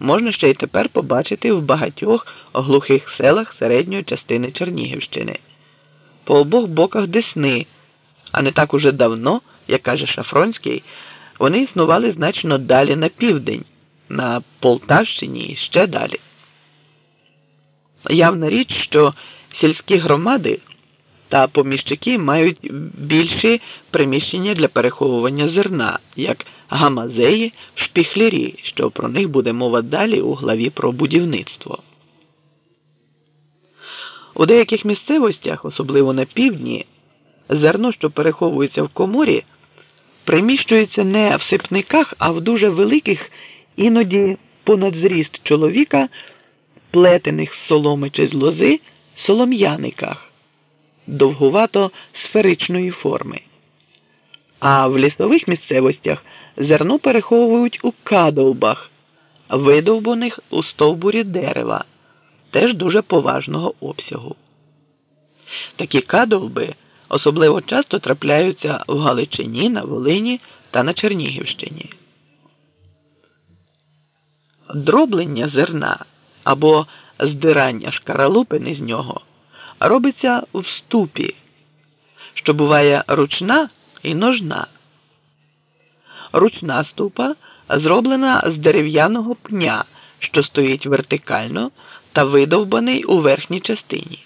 можна ще й тепер побачити в багатьох глухих селах середньої частини Чернігівщини, по обох боках Десни, а не так уже давно, як каже Шафронський, вони існували значно далі на південь, на Полтавщині і ще далі. Явна річ, що сільські громади та поміщики мають більші приміщення для переховування зерна, як гамазеї, шпіхлярі, що про них буде мова далі у главі про будівництво. У деяких місцевостях, особливо на півдні, зерно, що переховується в коморі, приміщується не в сипниках, а в дуже великих, іноді понад зріст чоловіка, плетених з соломи чи з лози солом'яниках довгувато сферичної форми. А в лісових місцевостях зерно переховують у кадовбах, видовбаних у стовбурі дерева, теж дуже поважного обсягу. Такі кадовби особливо часто трапляються в Галичині, на Волині та на Чернігівщині. Дроблення зерна або здирання шкаралупини з нього робиться в ступі, що буває ручна і ножна. Ручна ступа зроблена з дерев'яного пня, що стоїть вертикально та видовбаний у верхній частині.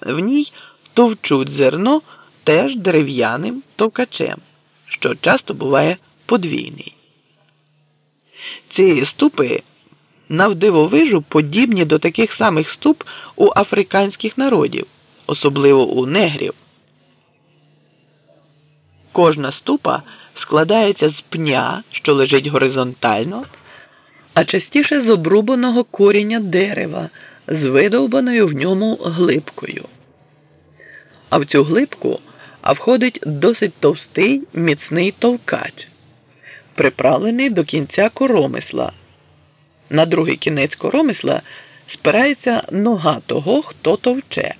В ній товчуть зерно теж дерев'яним товкачем, що часто буває подвійний. Ці ступи навдивовижу подібні до таких самих ступ у африканських народів, особливо у негрів. Кожна ступа складається з пня, що лежить горизонтально, а частіше з обрубаного коріння дерева з видовбаною в ньому глибкою. А в цю глибку а входить досить товстий міцний товкач, приправлений до кінця коромисла. На другий кінець коромисла спирається нога того, хто товче,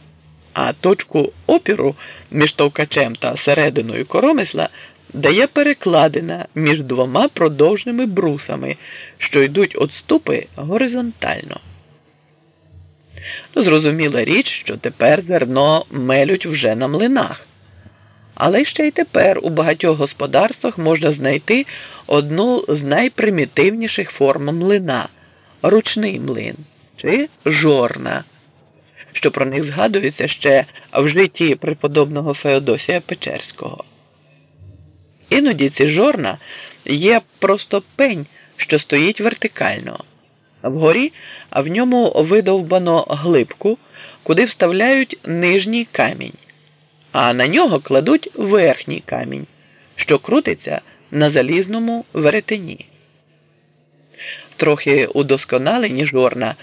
а точку опіру між товкачем та серединою коромисла дає перекладина між двома продовжними брусами, що йдуть від ступи горизонтально. Зрозуміла річ, що тепер зерно мелють вже на млинах. Але ще й тепер у багатьох господарствах можна знайти одну з найпримітивніших форм млина ручний млин чи жорна, що про них згадується ще в житті преподобного Феодосія Печерського. Іноді ці жорна є просто пень, що стоїть вертикально. Вгорі, в ньому видовбано глибку, куди вставляють нижній камінь, а на нього кладуть верхній камінь, що крутиться на залізному веретені трохи удосконалені жорна,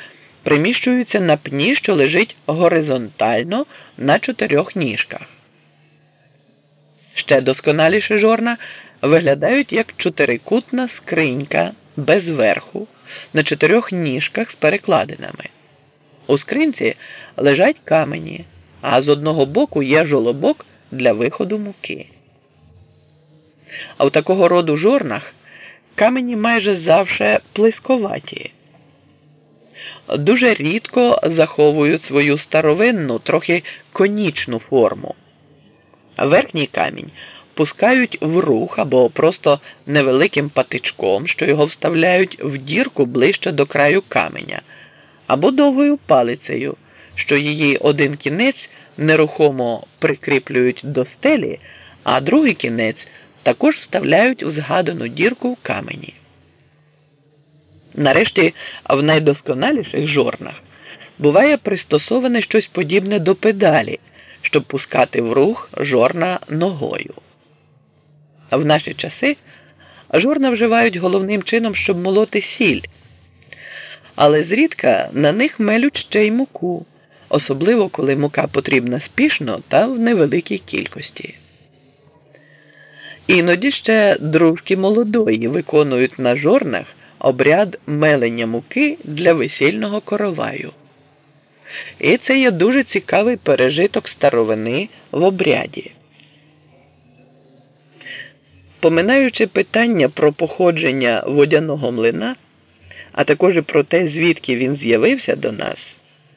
приміщуються на пні, що лежить горизонтально на чотирьох ніжках. Ще досконаліші жорна виглядають як чотирикутна скринька без верху на чотирьох ніжках з перекладинами. У скринці лежать камені, а з одного боку є жолобок для виходу муки. А в такого роду жорнах камені майже завше плисковаті. Дуже рідко заховують свою старовинну, трохи конічну форму. Верхній камінь пускають в рух або просто невеликим патичком, що його вставляють в дірку ближче до краю каменя, або довгою палицею, що її один кінець нерухомо прикріплюють до стелі, а другий кінець також вставляють у згадану дірку в камені. Нарешті, в найдосконаліших жорнах буває пристосоване щось подібне до педалі, щоб пускати в рух жорна ногою. В наші часи жорна вживають головним чином, щоб молоти сіль, але зрідка на них мелють ще й муку, особливо коли мука потрібна спішно та в невеликій кількості. Іноді ще дружки молодої виконують на жорнах обряд мелення муки для весільного короваю. І це є дуже цікавий пережиток старовини в обряді. Поминаючи питання про походження водяного млина, а також і про те, звідки він з'явився до нас.